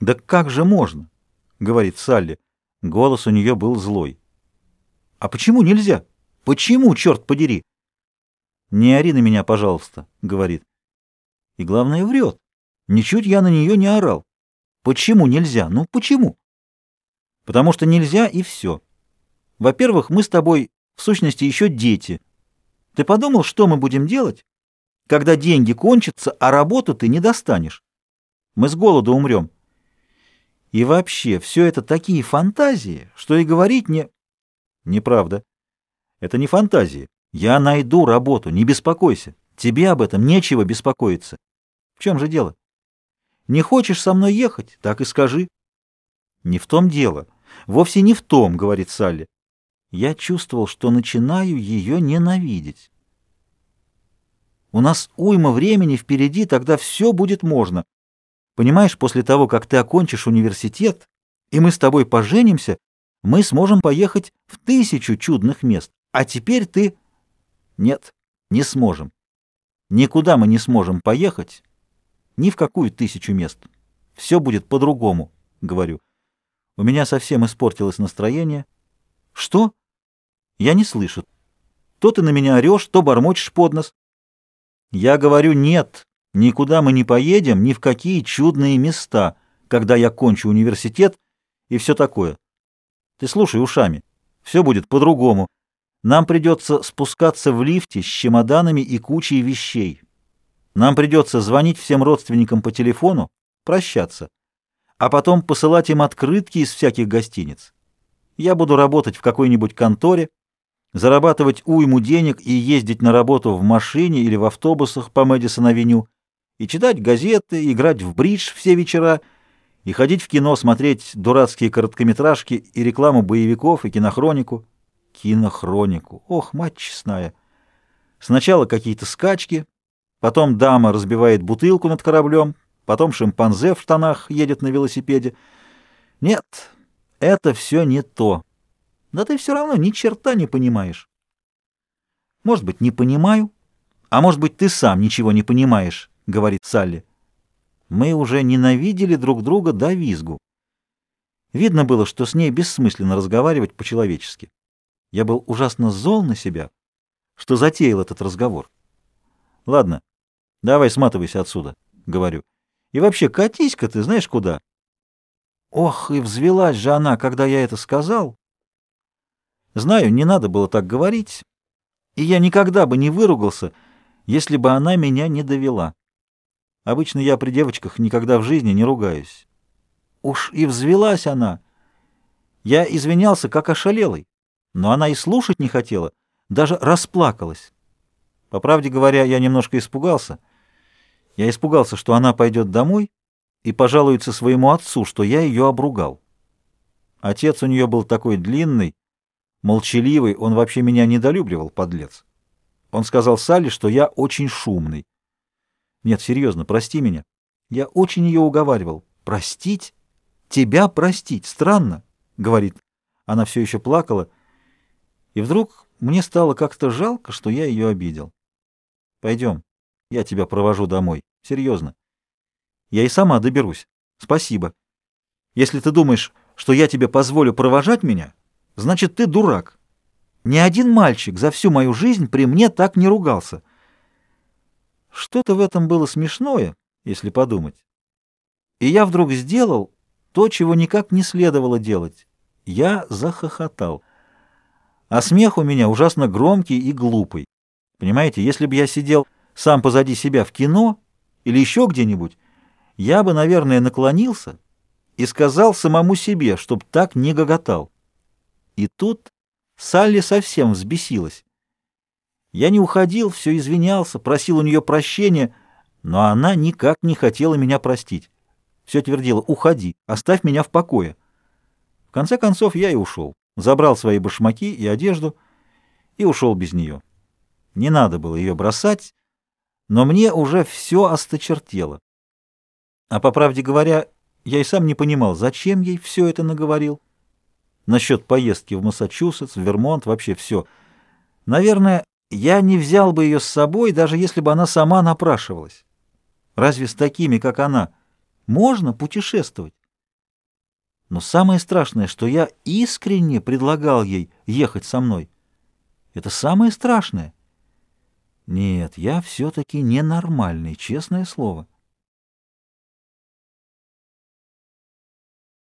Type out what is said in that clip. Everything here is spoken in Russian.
«Да как же можно?» — говорит Салли. Голос у нее был злой. «А почему нельзя? Почему, черт подери?» «Не ори на меня, пожалуйста», — говорит. И главное, врет. Ничуть я на нее не орал. Почему нельзя? Ну, почему? Потому что нельзя, и все. Во-первых, мы с тобой, в сущности, еще дети. Ты подумал, что мы будем делать, когда деньги кончатся, а работу ты не достанешь? Мы с голоду умрем. И вообще, все это такие фантазии, что и говорить не... Неправда. Это не фантазии. Я найду работу, не беспокойся. Тебе об этом нечего беспокоиться. В чем же дело? Не хочешь со мной ехать? Так и скажи. Не в том дело. Вовсе не в том, говорит Салли. Я чувствовал, что начинаю ее ненавидеть. У нас уйма времени впереди, тогда все будет можно. Понимаешь, после того, как ты окончишь университет, и мы с тобой поженимся, мы сможем поехать в тысячу чудных мест. А теперь ты... Нет, не сможем. Никуда мы не сможем поехать, ни в какую тысячу мест. Все будет по-другому, говорю. У меня совсем испортилось настроение. Что? Я не слышу. То ты на меня орешь, то бормочешь под нос. Я говорю, нет, Никуда мы не поедем, ни в какие чудные места, когда я кончу университет и все такое. Ты слушай ушами. Все будет по-другому. Нам придется спускаться в лифте с чемоданами и кучей вещей. Нам придется звонить всем родственникам по телефону, прощаться, а потом посылать им открытки из всяких гостиниц. Я буду работать в какой-нибудь конторе, зарабатывать уйму денег и ездить на работу в машине или в автобусах по Мэдисон-авеню, и читать газеты, играть в бридж все вечера, и ходить в кино, смотреть дурацкие короткометражки и рекламу боевиков и кинохронику. Кинохронику. Ох, мать честная. Сначала какие-то скачки, потом дама разбивает бутылку над кораблем, потом шимпанзе в штанах едет на велосипеде. Нет, это все не то. Да ты все равно ни черта не понимаешь. Может быть, не понимаю, а может быть, ты сам ничего не понимаешь говорит Салли. Мы уже ненавидели друг друга до визгу. Видно было, что с ней бессмысленно разговаривать по-человечески. Я был ужасно зол на себя, что затеял этот разговор. Ладно, давай сматывайся отсюда, говорю. И вообще, катись-ка ты знаешь куда? Ох, и взвелась же она, когда я это сказал. Знаю, не надо было так говорить, и я никогда бы не выругался, если бы она меня не довела. Обычно я при девочках никогда в жизни не ругаюсь. Уж и взвелась она. Я извинялся, как ошалелый, но она и слушать не хотела, даже расплакалась. По правде говоря, я немножко испугался. Я испугался, что она пойдет домой и пожалуется своему отцу, что я ее обругал. Отец у нее был такой длинный, молчаливый, он вообще меня недолюбливал, подлец. Он сказал Салли, что я очень шумный. Нет, серьезно, прости меня. Я очень ее уговаривал. Простить? Тебя простить? Странно, говорит. Она все еще плакала. И вдруг мне стало как-то жалко, что я ее обидел. Пойдем, я тебя провожу домой. Серьезно. Я и сама доберусь. Спасибо. Если ты думаешь, что я тебе позволю провожать меня, значит, ты дурак. Ни один мальчик за всю мою жизнь при мне так не ругался. Что-то в этом было смешное, если подумать. И я вдруг сделал то, чего никак не следовало делать. Я захохотал. А смех у меня ужасно громкий и глупый. Понимаете, если бы я сидел сам позади себя в кино или еще где-нибудь, я бы, наверное, наклонился и сказал самому себе, чтоб так не гоготал. И тут Салли совсем взбесилась. Я не уходил, все извинялся, просил у нее прощения, но она никак не хотела меня простить. Все твердила «Уходи, оставь меня в покое». В конце концов я и ушел, забрал свои башмаки и одежду и ушел без нее. Не надо было ее бросать, но мне уже все осточертело. А по правде говоря, я и сам не понимал, зачем ей все это наговорил. Насчет поездки в Массачусетс, в Вермонт, вообще все. Наверное, я не взял бы ее с собой, даже если бы она сама напрашивалась. Разве с такими, как она, можно путешествовать? Но самое страшное, что я искренне предлагал ей ехать со мной. Это самое страшное. Нет, я все-таки ненормальный, честное слово.